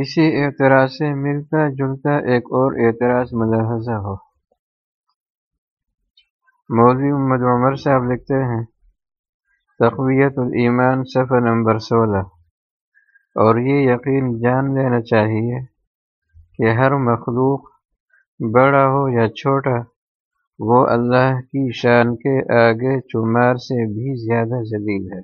اسی اعتراض سے ملتا جلتا ایک اور اعتراض ملاحظہ ہو۔ مولوی محمد عمر صاحب لکھتے ہیں، تقویت الایمان صفحہ نمبر سولہ۔ اور یہ یقین جان لینا چاہیے کہ ہر مخلوق بڑا ہو یا چھوٹا، وہ اللہ کی شان کے آگے چمار سے بھی زیادہ ذلیل ہے۔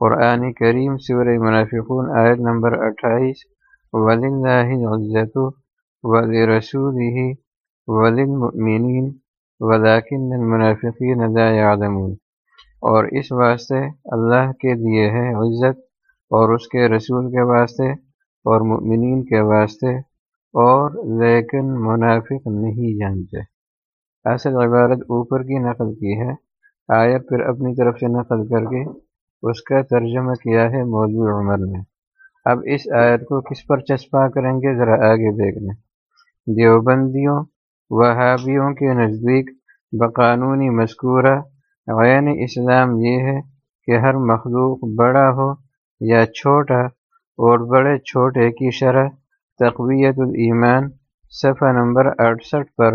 قرآن کریم سورہ منافقون آیت نمبر اٹھائیس وللہ عزت ولی رسول ہی وللمؤمنین ولیکن المنافقین لا يعلمون۔ اور اس واسطے اللہ کے دیے ہے عزت، اور اس کے رسول کے واسطے، اور مؤمنین کے واسطے، اور لیکن منافق نہیں جانتے۔ اصل عبارت اوپر کی نقل کی ہے۔ آیت پھر اپنی طرف سے نقل کر کے اس کا ترجمہ کیا ہے مولوی عمر نے اب اس آیت کو کس پر چسپا کریں گے؟ ذرا آگے دیکھ لیں دیوبندیوں، وہابیوں کے نزدیک، بقانونی مذکورہ۔ غین اسلام یہ ہے کہ ہر مخلوق بڑا ہو یا چھوٹا، اور بڑے چھوٹے کی شرح۔ تقویت الایمان، صفحہ نمبر اڑسٹھ پر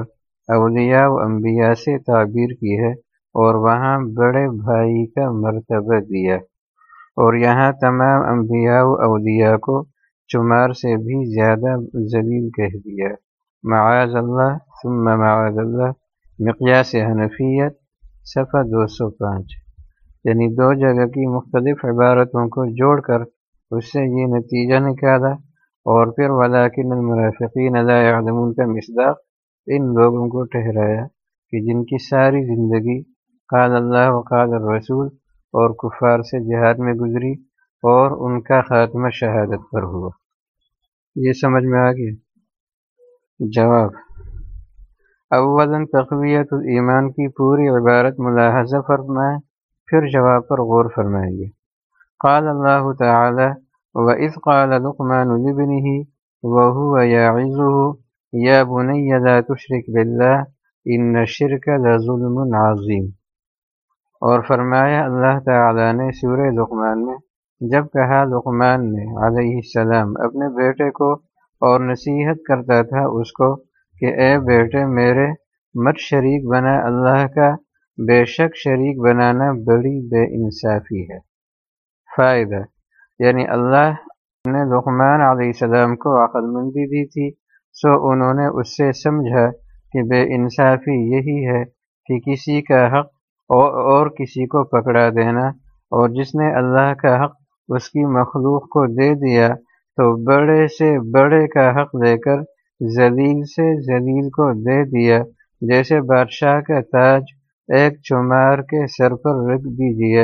اولیاء و انبیاء سے تعبیر کی ہے اور وہاں بڑے بھائی کا مرتبہ دیا۔ اور یہاں تمام انبیاء و اولیاء کو چمار سے بھی زیادہ ذلیل کہہ دیا۔ معاذ اللہ، ثم معاذ اللہ، مقیاس حنفیت، صفحہ دو سو پانچ۔ یعنی دو جگہ کی مختلف عبارتوں کو جوڑ کر اس سے یہ نتیجہ نکالا اور پھر ولاکن المرافقین لا يعلمون کا مصداق ان لوگوں کو ٹھہرایا کہ جن کی ساری زندگی قال اللہ و قال الرسول اور کفار سے جہاد میں گزری اور ان کا خاتمہ شہادت پر ہوا۔ یہ سمجھ میں آ گیا جواب اولا تقویت الایمان کی پوری عبارت ملاحظہ فرمائیں پھر جواب پر غور فرمائیں گے قال اللہ تعالی وَإِذْ قَالَ لُقْمَانُ لِبْنِهِ وَهُوَ يَعِظُهُ يَا بُنَيَّ لَا تُشْرِكْ بِاللَّهِ إِنَّ الشِّرْكَ لَظُلْمٌ عَظِيمٌ۔ اور فرمایا، اللہ تعالی نے سورہ لقمان میں، جب کہا لقمان نے علیہ السلام اپنے بیٹے کو اور نصیحت کرتا تھا اس کو کہ اے بیٹے، میرے مت شریک بنا، اللہ کا بے شک شریک بنانا بڑی بے انصافی ہے۔ فائدہ یعنی اللہ نے لقمان علیہ السلام کو عقل مندی دی تھی، سو انہوں نے اس سے سمجھا کہ بے انصافی یہی ہے کہ کسی کا حق اور کسی کو پکڑا دینا۔ اور جس نے اللہ کا حق اس کی مخلوق کو دے دیا، تو بڑے سے بڑے کا حق دے کر ذلیل سے ذلیل کو دے دیا۔ جیسے بادشاہ کا تاج ایک چمار کے سر پر رکھ دیجیے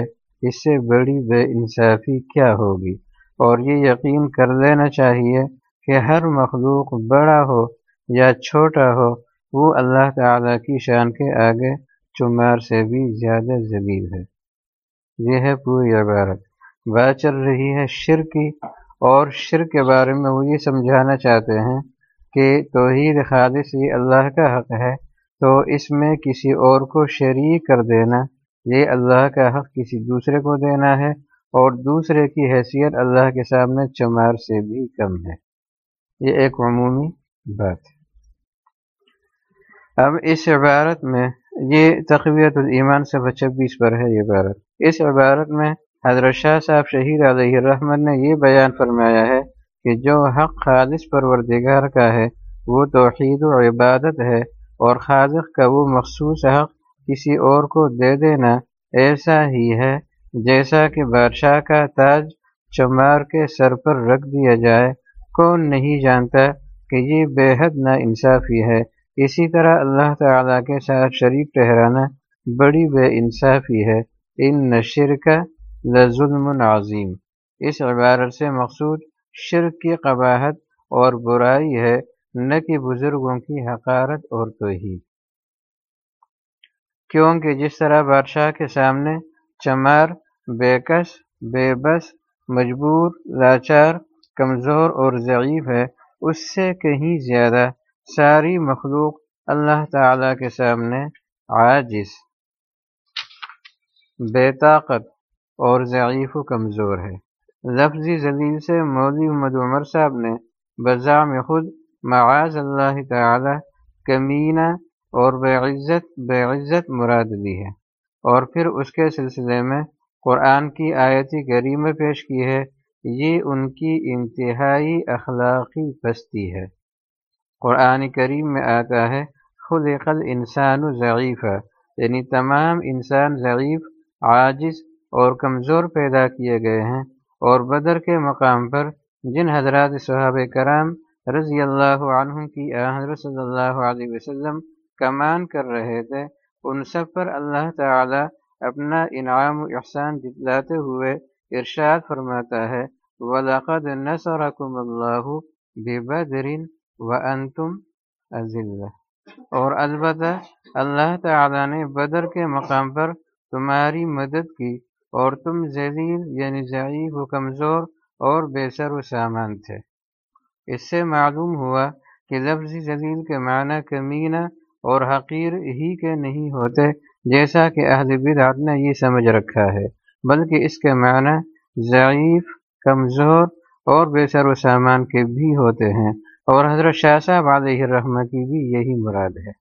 اس سے بڑی بے انصافی کیا ہوگی؟ اور یہ یقین کر لینا چاہیے کہ ہر مخلوق بڑا ہو یا چھوٹا ہو، وہ اللہ تعالی کی شان کے آگے چمار سے بھی زیادہ ذلیل ہے۔ یہ ہے پوری عبارت۔ بات چل رہی ہے شر کی اور شر کے بارے میں وہ یہ سمجھانا چاہتے ہیں کہ توحید خالص یہ اللہ کا حق ہے، تو اس میں کسی اور کو شریک کر دینا، یہ اللہ کا حق کسی دوسرے کو دینا ہے اور دوسرے کی حیثیت اللہ کے سامنے چمار سے بھی کم ہے۔ یہ ایک عمومی بات ہے۔ اب اس عبارت میں یہ تقویت الایمان صفحہ چھبیس پر ہے یہ عبارت۔ اس عبارت میں حضرت شاہ صاحب شہید علیہ الرحمن نے یہ بیان فرمایا ہے کہ جو حق خالص پروردگار کا ہے، وہ توحید و عبادت ہے اور خالق کا وہ مخصوص حق کسی اور کو دے دینا ایسا ہی ہے، جیسا کہ بادشاہ کا تاج چمار کے سر پر رکھ دیا جائے۔ کون نہیں جانتا کہ یہ بے حد نا انصافی ہے۔ اسی طرح اللہ تعالیٰ کے ساتھ شریک ٹھہرانا بڑی بے انصافی ہے۔ ان نشر کا لظلم عظیم۔ اس عبارت سے مقصود شرک کی قباحت اور برائی ہے، نہ کہ بزرگوں کی حقارت اور توحید کیونکہ جس طرح بادشاہ کے سامنے چمار بےکس بے بس، مجبور، لاچار، کمزور اور ضعیف ہے، اس سے کہیں زیادہ ساری مخلوق اللہ تعالی کے سامنے عاجز، بے طاقت اور ضعیف و کمزور ہے۔ لفظی ذلیل سے مولوی محمد عمر صاحب نے بزام خود معاذ اللہ تعالی کمینہ اور بے عزت بے عزت مراد لی ہے۔ اور پھر اس کے سلسلے میں قرآن کی آیتی کریمہ پیش کی ہے۔ یہ ان کی انتہائی اخلاقی پستی ہے۔ قرآن کریم میں آتا ہے خود عقل انسان و ضعیف یعنی تمام انسان ضعیف، عاجز اور کمزور پیدا کیے گئے ہیں اور بدر کے مقام پر جن حضرات صحابہ کرام رضی اللہ عنہ کی حضرت صلی اللہ علیہ وسلم کمان کر رہے تھے، ان سب پر اللہ تعالی اپنا انعام و احسان جتلاتے ہوئے ارشاد فرماتا ہے ولاقد نصرکم اللہ ببدر وانتم اذلہ اور البتہ اللہ تعالی نے بدر کے مقام پر تمہاری مدد کی اور تم ذلیل یعنی ضعیف و کمزور اور بے سر و سامان تھے۔ اس سے معلوم ہوا کہ لفظ ذلیل کے معنی کمینہ اور حقیر ہی کے نہیں ہوتے، جیسا کہ اہل بدعت نے یہ سمجھ رکھا ہے، بلکہ اس کے معنی ضعیف، کمزور اور بے سر و سامان کے بھی ہوتے ہیں۔ اور حضرت شاہ صاحب علیہ الرحمہ کی بھی یہی مراد ہے۔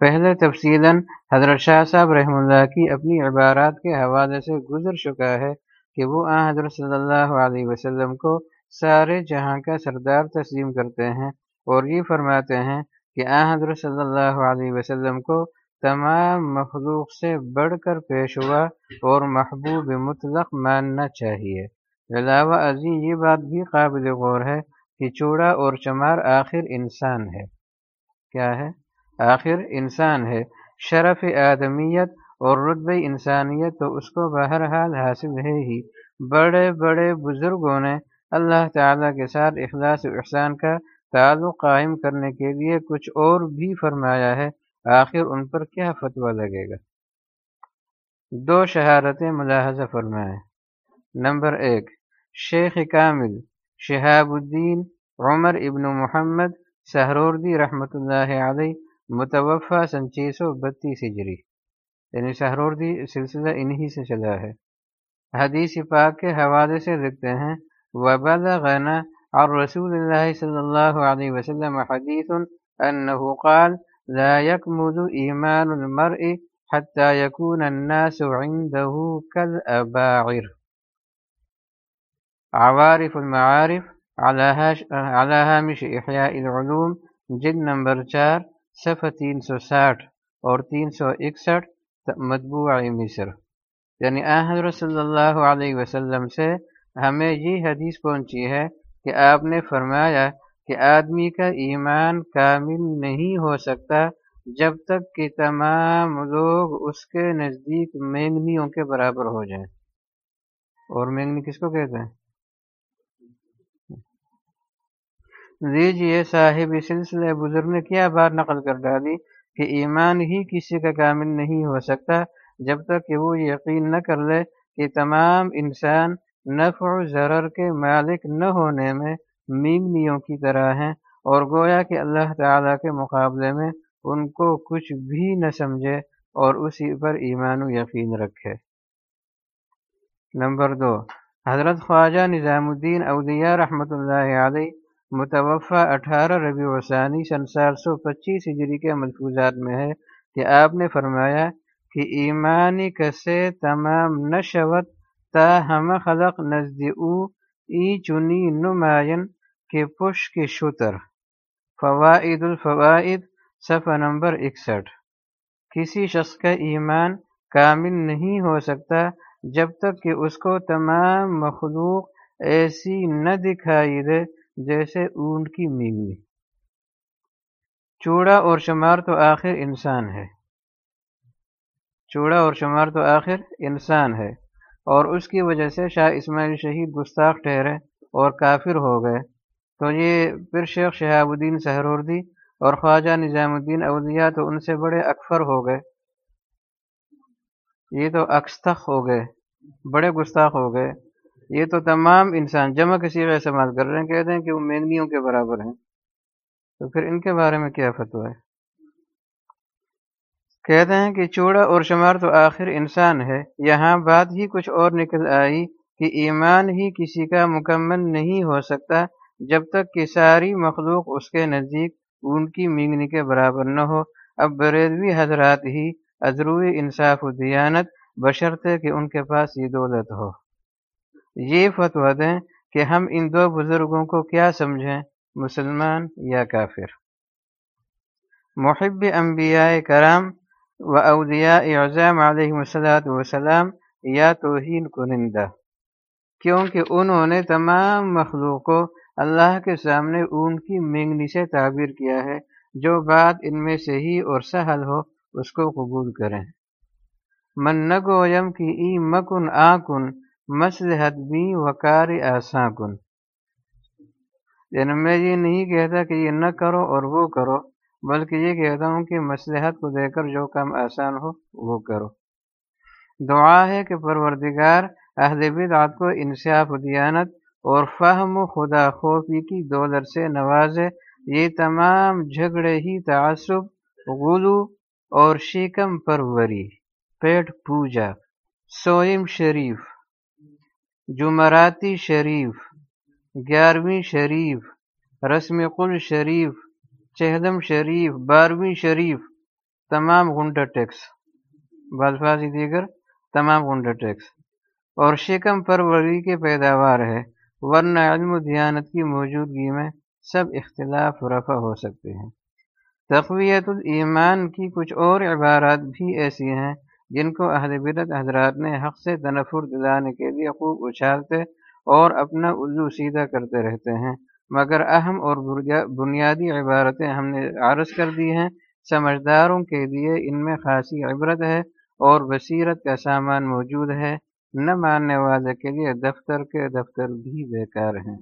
پہلے تفصیل حضرت شاہ صاحب رحم اللہ کی اپنی عبارات کے حوالے سے گزر چکا ہے کہ وہ آ حضرت صلی اللہ علیہ وسلم کو سارے جہاں کا سردار تسلیم کرتے ہیں اور یہ فرماتے ہیں کہ آ حضرت صلی اللہ علیہ وسلم کو تمام مخلوق سے بڑھ کر پیش ہوا اور محبوب مطلق ماننا چاہیے۔ علاوہ ازیں یہ بات بھی قابل غور ہے چوڑا اور چمار آخر انسان ہے۔ کیا ہے؟ آخر انسان ہے۔ شرف آدمیت اور رتب انسانیت تو اس کو بہرحال حاصل ہے ہی۔ بڑے بڑے بزرگوں نے اللہ تعالیٰ کے ساتھ اخلاص و احسان کا تعلق قائم کرنے کے لیے کچھ اور بھی فرمایا ہے۔ آخر ان پر کیا فتویٰ لگے گا؟ دو شہادتیں ملاحظہ فرمائیں۔ نمبر ایک، شیخ کامل شہاب الدین، عمر ابن محمد سہروردی رحمۃ اللہ علیہ متوفہ سن چھ سو بتیس ہجری۔ یعنی سہروردی سلسلہ انہی سے چلا ہے۔ حدیث پاک کے حوالے سے لکھتے ہیں، وبلغنا عن رسول اللہ صلی اللہ علیہ وسلم حدیث انه قال لا يكمل ایمان المرء حتى يكون الناس عنده كالأباعر۔ عوارف المعارف على هامش احیاء العلوم، جلد نمبر چار صفحہ تین سو ساٹھ اور تین سو اکسٹھ، مطبوع مصر۔ یعنی آ حضرت صلی اللہ علیہ وسلم سے ہمیں یہ حدیث پہنچی ہے کہ آپ نے فرمایا کہ آدمی کا ایمان کامل نہیں ہو سکتا جب تک کہ تمام لوگ اس کے نزدیک مینگنیوں کے برابر ہو جائیں۔ اور مینگنی کس کو کہتے ہیں؟ لیجیے صاحب سلسلہ بزرگ نے کیا بات نقل کر ڈالی کہ ایمان ہی کسی کا کامل نہیں ہو سکتا جب تک کہ وہ یقین نہ کر لے کہ تمام انسان نفع و ضرر کے مالک نہ ہونے میں مینگنیوں کی طرح ہیں اور گویا کہ اللہ تعالیٰ کے مقابلے میں ان کو کچھ بھی نہ سمجھے اور اسی پر ایمان و یقین رکھے۔ نمبر دو، حضرت خواجہ نظام الدین اودیہ رحمۃ اللہ علیہ متوفع اٹھارہ ربیع وثانی سن سال سو پچیس ہجری کے ملفوظات میں ہے کہ آپ نے فرمایا کہ ایمانی کسے تمام نشوت تا ہم خلق نزد او ای چنی نمائن کے پش کے شتر۔ فوائد الفوائد، صفحہ نمبر اکسٹھ۔ کسی شخص کا ایمان کامل نہیں ہو سکتا جب تک کہ اس کو تمام مخلوق ایسی نہ دکھائی دے جیسے اونٹ کی میگنی چوڑا اور شمار تو آخر انسان ہے۔ چوڑا اور شمار تو آخر انسان ہے۔ اور اس کی وجہ سے شاہ اسماعیل شہید گستاخ ٹھہرے اور کافر ہو گئے۔ تو یہ پھر شیخ شہاب الدین سہروردی اور خواجہ نظام الدین اولیاء تو ان سے بڑے اکفر ہو گئے۔ یہ تو اکستخ ہو گئے، بڑے گستاخ ہو گئے۔ یہ تو تمام انسان جمع کسی کا استعمال کر رہے ہیں، کہتے ہیں کہ وہ مینگنیوں کے برابر ہیں۔ تو پھر ان کے بارے میں کیا فتو ہے؟ کہتے ہیں کہ چوڑا اور شمار تو آخر انسان ہے۔ یہاں بات ہی کچھ اور نکل آئی کہ ایمان ہی کسی کا مکمل نہیں ہو سکتا جب تک کہ ساری مخلوق اس کے نزدیک ان کی مینگنی کے برابر نہ ہو۔ اب بریدوی حضرات ہی ادروی انصاف و دیانت بشرطے کہ ان کے پاس یہ دولت ہو۔ یہ فتویٰ دیں کہ ہم ان دو بزرگوں کو کیا سمجھیں، مسلمان یا کافر؟ محب انبیاء کرام و اودیاء اعظام علیہ وسلات وسلام یا توہین کنندہ، کیونکہ انہوں نے تمام مخلوق کو اللہ کے سامنے اون کی مینگنی سے تعبیر کیا ہے، جو بات ان میں سے ہی اور سہل ہو اس کو قبول کریں۔ من نگو یم کی ای مکن آکن مسلحت بھی وکار آساں کن یعنی میں یہ نہیں کہتا کہ یہ نہ کرو اور وہ کرو، بلکہ یہ کہتا ہوں کہ مسلحت کو دے کر جو کام آسان ہو، وہ کرو۔ دعا ہے کہ پروردگار اہل بدعات کو انصاف و دیانت اور فہم و خدا خوفی کی دولت سے نوازے یہ تمام جھگڑے ہی تعصب، غلو اور شیکم پروری، پیٹ پوجا، سوئم شریف۔ جمعراتی شریف، گیارہویں شریف، رسم قل شریف، چہدم شریف، بارہویں شریف، تمام غنڈا ٹیکس۔ بالفاظی دیگر تمام غنڈا ٹیکس۔ اور شکم پروری کے پیداوار ہے، ورنہ علم و دیانت کی موجودگی میں سب اختلاف رفع ہو سکتے ہیں۔ تقویت الایمان کی کچھ اور عبارات بھی ایسی ہیں جن کو اہل بدت حضرات نے حق سے تنفر دلانے کے لیے خوب اچھالتے اور اپنا الو سیدھا کرتے رہتے ہیں۔ مگر اہم اور بنیادی عبارتیں ہم نے عرض کر دی ہیں۔ سمجھداروں کے لیے ان میں خاصی عبرت ہے اور بصیرت کا سامان موجود ہے۔ نہ ماننے والے کے لیے دفتر کے دفتر بھی بیکار ہیں۔